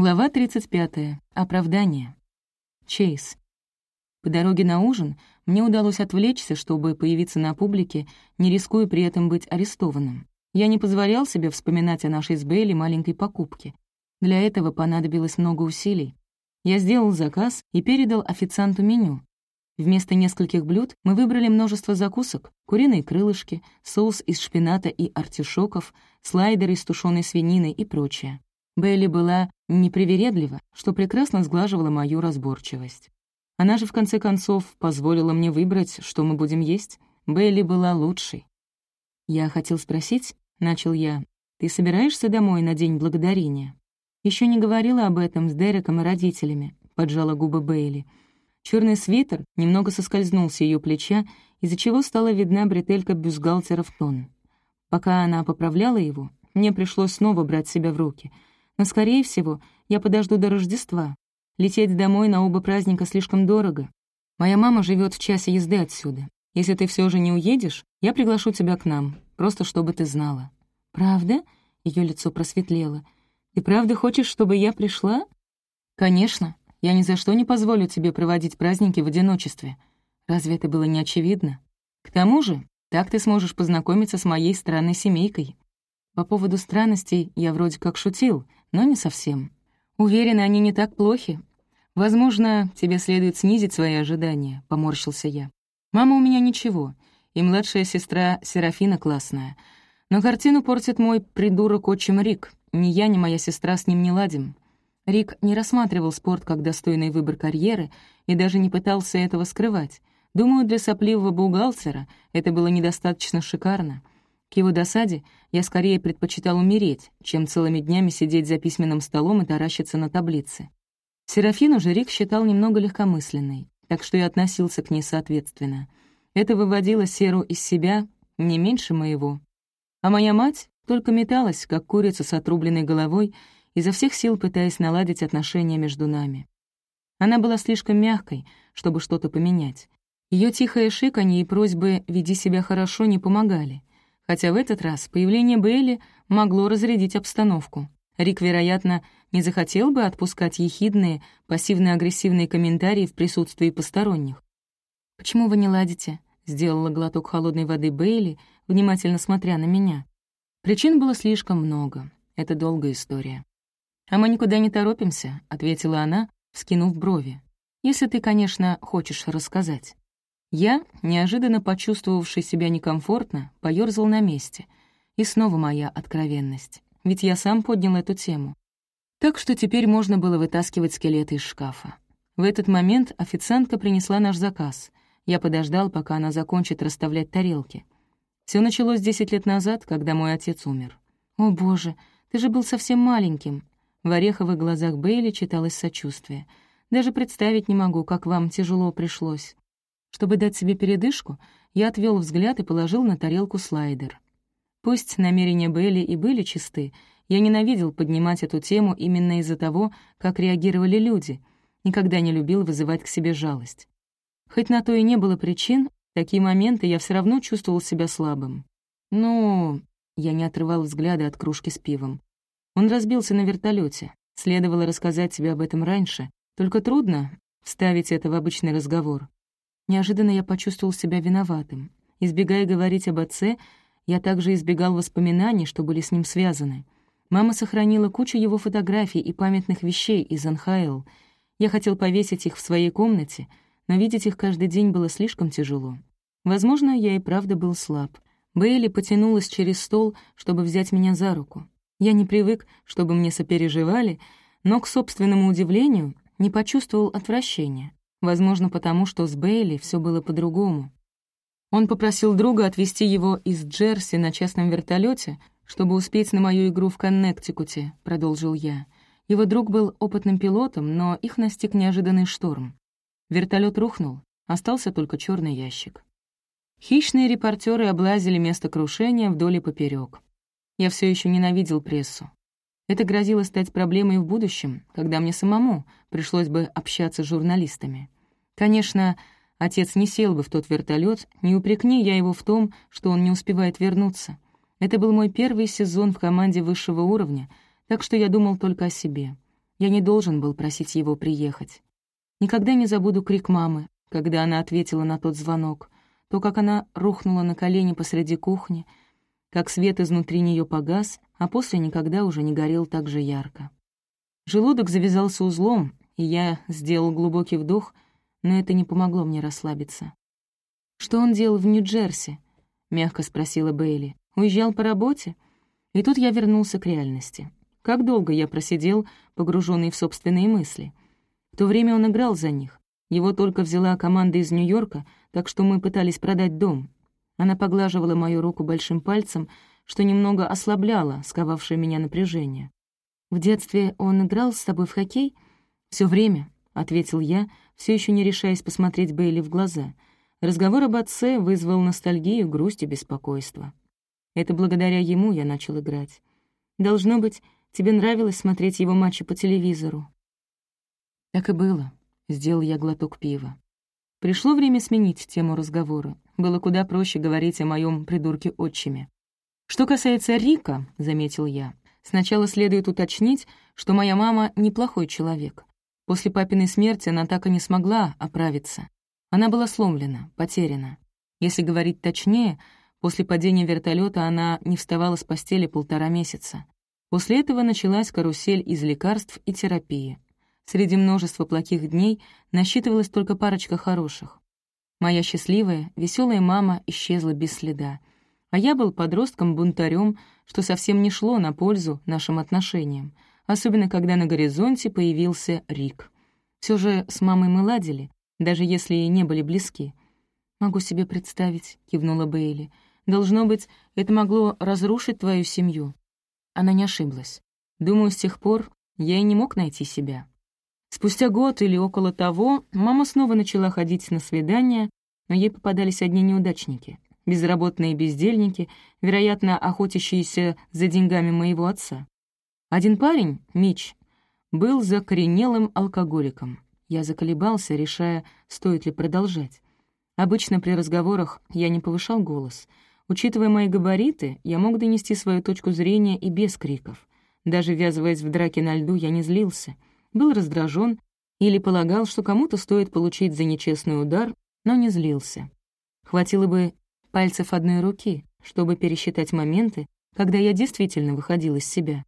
Глава 35. Оправдание. Чейз. По дороге на ужин мне удалось отвлечься, чтобы появиться на публике, не рискуя при этом быть арестованным. Я не позволял себе вспоминать о нашей с Бейли маленькой покупке. Для этого понадобилось много усилий. Я сделал заказ и передал официанту меню. Вместо нескольких блюд мы выбрали множество закусок, куриные крылышки, соус из шпината и артишоков, слайдеры из тушеной свинины и прочее. Бейли была непривередлива, что прекрасно сглаживало мою разборчивость. Она же, в конце концов, позволила мне выбрать, что мы будем есть. Бейли была лучшей. «Я хотел спросить», — начал я, — «ты собираешься домой на День Благодарения?» Еще не говорила об этом с Дереком и родителями», — поджала губы Бейли. Черный свитер немного соскользнул с ее плеча, из-за чего стала видна бретелька бюстгальтера в тон. Пока она поправляла его, мне пришлось снова брать себя в руки — но, скорее всего, я подожду до Рождества. Лететь домой на оба праздника слишком дорого. Моя мама живет в часе езды отсюда. Если ты все же не уедешь, я приглашу тебя к нам, просто чтобы ты знала». «Правда?» — ее лицо просветлело. «Ты правда хочешь, чтобы я пришла?» «Конечно. Я ни за что не позволю тебе проводить праздники в одиночестве. Разве это было не очевидно? К тому же, так ты сможешь познакомиться с моей странной семейкой». По поводу странностей я вроде как шутил — но не совсем. Уверена, они не так плохи. Возможно, тебе следует снизить свои ожидания, — поморщился я. Мама у меня ничего, и младшая сестра Серафина классная. Но картину портит мой придурок отчим Рик. Ни я, ни моя сестра с ним не ладим. Рик не рассматривал спорт как достойный выбор карьеры и даже не пытался этого скрывать. Думаю, для сопливого бухгалтера это было недостаточно шикарно — к его досаде я скорее предпочитал умереть, чем целыми днями сидеть за письменным столом и таращиться на таблице. Серафину же Рик считал немного легкомысленной, так что и относился к ней соответственно. Это выводило Серу из себя не меньше моего. А моя мать только металась, как курица с отрубленной головой, изо всех сил пытаясь наладить отношения между нами. Она была слишком мягкой, чтобы что-то поменять. Ее тихое шиканье и просьбы «веди себя хорошо» не помогали хотя в этот раз появление Бейли могло разрядить обстановку. Рик, вероятно, не захотел бы отпускать ехидные, пассивно-агрессивные комментарии в присутствии посторонних. «Почему вы не ладите?» — сделала глоток холодной воды Бейли, внимательно смотря на меня. Причин было слишком много. Это долгая история. «А мы никуда не торопимся», — ответила она, вскинув брови. «Если ты, конечно, хочешь рассказать». Я, неожиданно почувствовавший себя некомфортно, поёрзал на месте. И снова моя откровенность. Ведь я сам поднял эту тему. Так что теперь можно было вытаскивать скелеты из шкафа. В этот момент официантка принесла наш заказ. Я подождал, пока она закончит расставлять тарелки. Все началось десять лет назад, когда мой отец умер. «О, боже, ты же был совсем маленьким!» В ореховых глазах Бейли читалось сочувствие. «Даже представить не могу, как вам тяжело пришлось. Чтобы дать себе передышку, я отвел взгляд и положил на тарелку слайдер. Пусть намерения Белли и были чисты, я ненавидел поднимать эту тему именно из-за того, как реагировали люди, никогда не любил вызывать к себе жалость. Хоть на то и не было причин, в такие моменты я все равно чувствовал себя слабым. Ну, я не отрывал взгляда от кружки с пивом. Он разбился на вертолете. Следовало рассказать тебе об этом раньше, только трудно вставить это в обычный разговор. Неожиданно я почувствовал себя виноватым. Избегая говорить об отце, я также избегал воспоминаний, что были с ним связаны. Мама сохранила кучу его фотографий и памятных вещей из НХЛ. Я хотел повесить их в своей комнате, но видеть их каждый день было слишком тяжело. Возможно, я и правда был слаб. Бейли потянулась через стол, чтобы взять меня за руку. Я не привык, чтобы мне сопереживали, но, к собственному удивлению, не почувствовал отвращения. Возможно, потому что с Бейли все было по-другому. Он попросил друга отвезти его из Джерси на частном вертолете, чтобы успеть на мою игру в Коннектикуте, продолжил я. Его друг был опытным пилотом, но их настиг неожиданный шторм. Вертолет рухнул, остался только черный ящик. Хищные репортеры облазили место крушения вдоль и поперек. Я все еще ненавидел прессу. Это грозило стать проблемой в будущем, когда мне самому пришлось бы общаться с журналистами. Конечно, отец не сел бы в тот вертолет, не упрекни я его в том, что он не успевает вернуться. Это был мой первый сезон в команде высшего уровня, так что я думал только о себе. Я не должен был просить его приехать. Никогда не забуду крик мамы, когда она ответила на тот звонок, то, как она рухнула на колени посреди кухни, как свет изнутри нее погас, а после никогда уже не горел так же ярко. Желудок завязался узлом, и я сделал глубокий вдох, но это не помогло мне расслабиться. «Что он делал в Нью-Джерси?» — мягко спросила Бейли. «Уезжал по работе?» И тут я вернулся к реальности. Как долго я просидел, погруженный в собственные мысли. В то время он играл за них. Его только взяла команда из Нью-Йорка, так что мы пытались продать дом. Она поглаживала мою руку большим пальцем, что немного ослабляло сковавшее меня напряжение. «В детстве он играл с тобой в хоккей?» Все время», — ответил я, все еще не решаясь посмотреть Бейли в глаза. Разговор об отце вызвал ностальгию, грусть и беспокойство. Это благодаря ему я начал играть. Должно быть, тебе нравилось смотреть его матчи по телевизору. Так и было. Сделал я глоток пива. Пришло время сменить тему разговора. Было куда проще говорить о моем придурке-отчиме. «Что касается Рика», — заметил я, — «сначала следует уточнить, что моя мама неплохой человек. После папиной смерти она так и не смогла оправиться. Она была сломлена, потеряна. Если говорить точнее, после падения вертолета она не вставала с постели полтора месяца. После этого началась карусель из лекарств и терапии. Среди множества плохих дней насчитывалась только парочка хороших. Моя счастливая, веселая мама исчезла без следа, а я был подростком-бунтарем, что совсем не шло на пользу нашим отношениям, особенно когда на горизонте появился Рик. Все же с мамой мы ладили, даже если и не были близки. «Могу себе представить», — кивнула Бейли. «Должно быть, это могло разрушить твою семью». Она не ошиблась. Думаю, с тех пор я и не мог найти себя. Спустя год или около того мама снова начала ходить на свидания, но ей попадались одни неудачники, безработные бездельники, вероятно, охотящиеся за деньгами моего отца. Один парень, Мич, был закоренелым алкоголиком. Я заколебался, решая, стоит ли продолжать. Обычно при разговорах я не повышал голос. Учитывая мои габариты, я мог донести свою точку зрения и без криков. Даже ввязываясь в драки на льду, я не злился — был раздражен или полагал, что кому-то стоит получить за нечестный удар, но не злился. Хватило бы пальцев одной руки, чтобы пересчитать моменты, когда я действительно выходил из себя.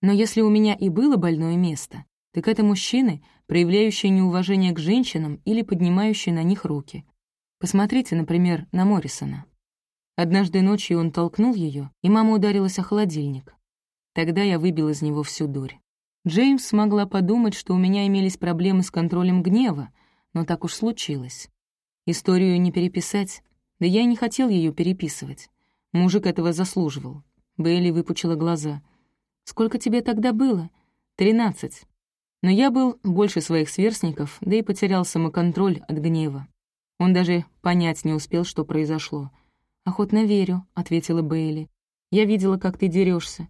Но если у меня и было больное место, так это мужчины, проявляющие неуважение к женщинам или поднимающие на них руки. Посмотрите, например, на Моррисона. Однажды ночью он толкнул ее, и мама ударилась о холодильник. Тогда я выбил из него всю дурь. Джеймс смогла подумать, что у меня имелись проблемы с контролем гнева, но так уж случилось. Историю не переписать, да я и не хотел ее переписывать. Мужик этого заслуживал. Бейли выпучила глаза. «Сколько тебе тогда было?» «Тринадцать». Но я был больше своих сверстников, да и потерял самоконтроль от гнева. Он даже понять не успел, что произошло. «Охотно верю», — ответила Бейли. «Я видела, как ты дерешься.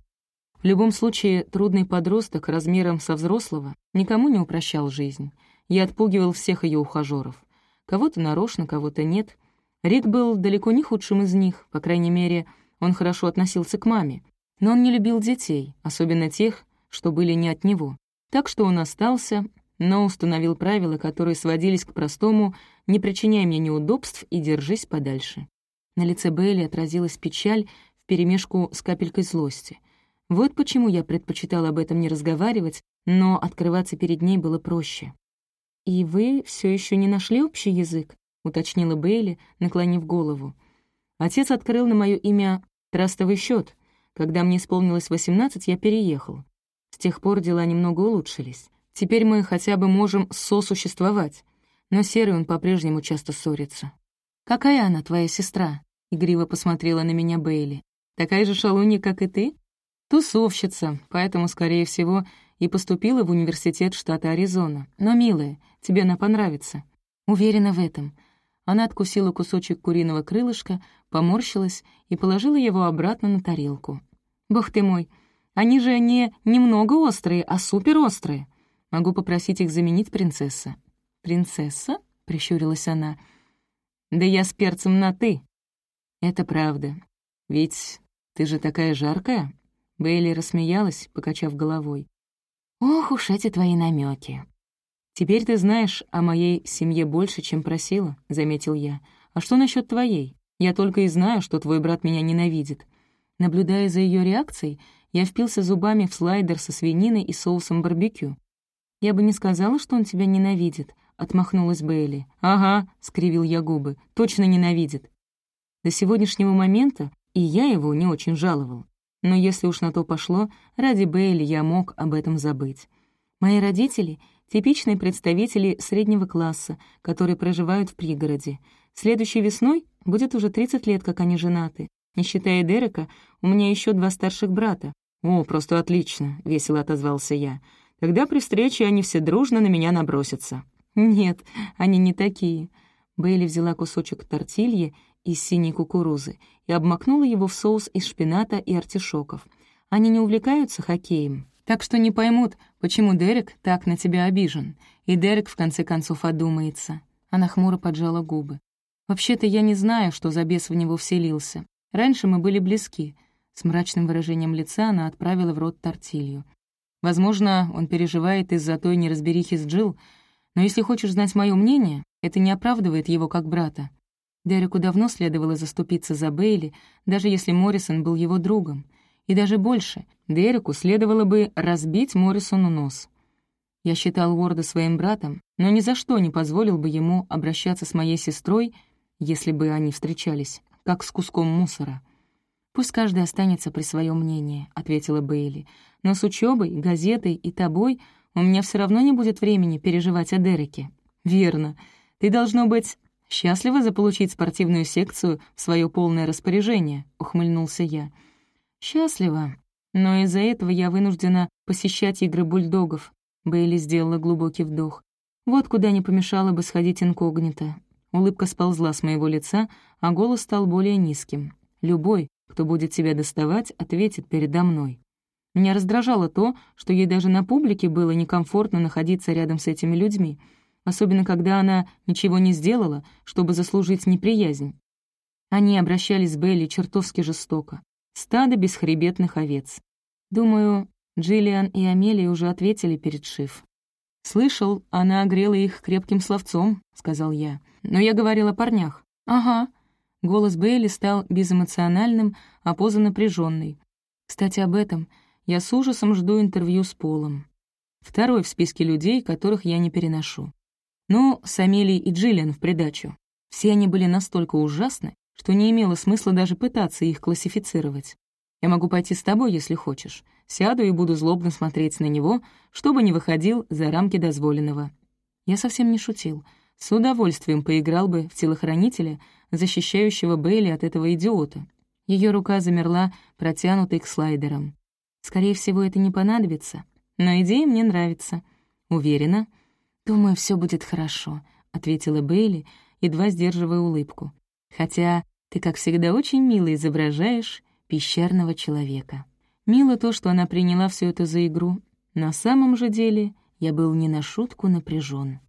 В любом случае, трудный подросток размером со взрослого никому не упрощал жизнь. Я отпугивал всех ее ухажеров. Кого-то нарочно, кого-то нет. Рик был далеко не худшим из них, по крайней мере, он хорошо относился к маме. Но он не любил детей, особенно тех, что были не от него. Так что он остался, но установил правила, которые сводились к простому «не причиняй мне неудобств и держись подальше». На лице Бейли отразилась печаль вперемешку с капелькой злости — вот почему я предпочитал об этом не разговаривать, но открываться перед ней было проще. «И вы все еще не нашли общий язык?» — уточнила Бейли, наклонив голову. Отец открыл на мое имя трастовый счет. Когда мне исполнилось восемнадцать, я переехал. С тех пор дела немного улучшились. Теперь мы хотя бы можем сосуществовать. Но Серый он по-прежнему часто ссорится. «Какая она, твоя сестра?» — игриво посмотрела на меня Бейли. «Такая же шалунья, как и ты?» Тусовщица, поэтому, скорее всего, и поступила в университет штата Аризона. Но, милая, тебе она понравится. Уверена в этом. Она откусила кусочек куриного крылышка, поморщилась и положила его обратно на тарелку. «Бог ты мой, они же не немного острые, а суперострые. Могу попросить их заменить принцесса». «Принцесса?» — прищурилась она. «Да я с перцем на «ты». «Это правда. Ведь ты же такая жаркая». Бейли рассмеялась, покачав головой. «Ох уж эти твои намеки. «Теперь ты знаешь о моей семье больше, чем просила», — заметил я. «А что насчет твоей? Я только и знаю, что твой брат меня ненавидит». Наблюдая за ее реакцией, я впился зубами в слайдер со свининой и соусом барбекю. «Я бы не сказала, что он тебя ненавидит», — отмахнулась Бейли. «Ага», — скривил я губы, — «точно ненавидит». До сегодняшнего момента и я его не очень жаловал. Но если уж на то пошло, ради Бейли я мог об этом забыть. Мои родители — типичные представители среднего класса, которые проживают в пригороде. Следующей весной будет уже 30 лет, как они женаты. Не считая Дерека, у меня еще два старших брата. «О, просто отлично», — весело отозвался я. «Тогда при встрече они все дружно на меня набросятся». «Нет, они не такие». Бейли взяла кусочек тортильи из синей кукурузы и обмакнула его в соус из шпината и артишоков. Они не увлекаются хоккеем, так что не поймут, почему Дерек так на тебя обижен. И Дерек в конце концов одумается. Она хмуро поджала губы. «Вообще-то я не знаю, что за бес в него вселился. Раньше мы были близки». С мрачным выражением лица она отправила в рот тортилью. «Возможно, он переживает из-за той неразберихи с Джилл, но если хочешь знать мое мнение, это не оправдывает его как брата. Дереку давно следовало заступиться за Бейли, даже если Моррисон был его другом. И даже больше, Дереку следовало бы разбить Моррисону нос. Я считал Уорда своим братом, но ни за что не позволил бы ему обращаться с моей сестрой, если бы они встречались, как с куском мусора. «Пусть каждый останется при своем мнении», — ответила Бейли. «Но с учебой, газетой и тобой у меня все равно не будет времени переживать о Дереке». «Верно. Ты, должно быть, счастлива заполучить спортивную секцию в свое полное распоряжение», — ухмыльнулся я. «Счастлива. Но из-за этого я вынуждена посещать игры бульдогов». Бейли сделала глубокий вдох. «Вот куда не помешало бы сходить инкогнито». Улыбка сползла с моего лица, а голос стал более низким. «Любой, кто будет тебя доставать, ответит передо мной». Меня раздражало то, что ей даже на публике было некомфортно находиться рядом с этими людьми — особенно когда она ничего не сделала, чтобы заслужить неприязнь. Они обращались с Белли чертовски жестоко. Стадо бесхребетных овец. Думаю, Джиллиан и Амелия уже ответили перед Шиф. «Слышал, она огрела их крепким словцом», — сказал я. «Но я говорил о парнях». «Ага». Голос Бейли стал безэмоциональным, а поза напряженной. Кстати, об этом. Я с ужасом жду интервью с Полом. Второй в списке людей, которых я не переношу. Ну, с Амелией и Джиллиан в придачу. Все они были настолько ужасны, что не имело смысла даже пытаться их классифицировать. Я могу пойти с тобой, если хочешь. Сяду и буду злобно смотреть на него, чтобы не выходил за рамки дозволенного. Я совсем не шутил. С удовольствием поиграл бы в телохранителя, защищающего Бейли от этого идиота. Ее рука замерла, протянутой к слайдерам. Скорее всего, это не понадобится, но идея мне нравится. Уверена, «Думаю, все будет хорошо», — ответила Бейли, едва сдерживая улыбку. «Хотя ты, как всегда, очень мило изображаешь пещерного человека. Мило то, что она приняла все это за игру. На самом же деле я был не на шутку напряжен.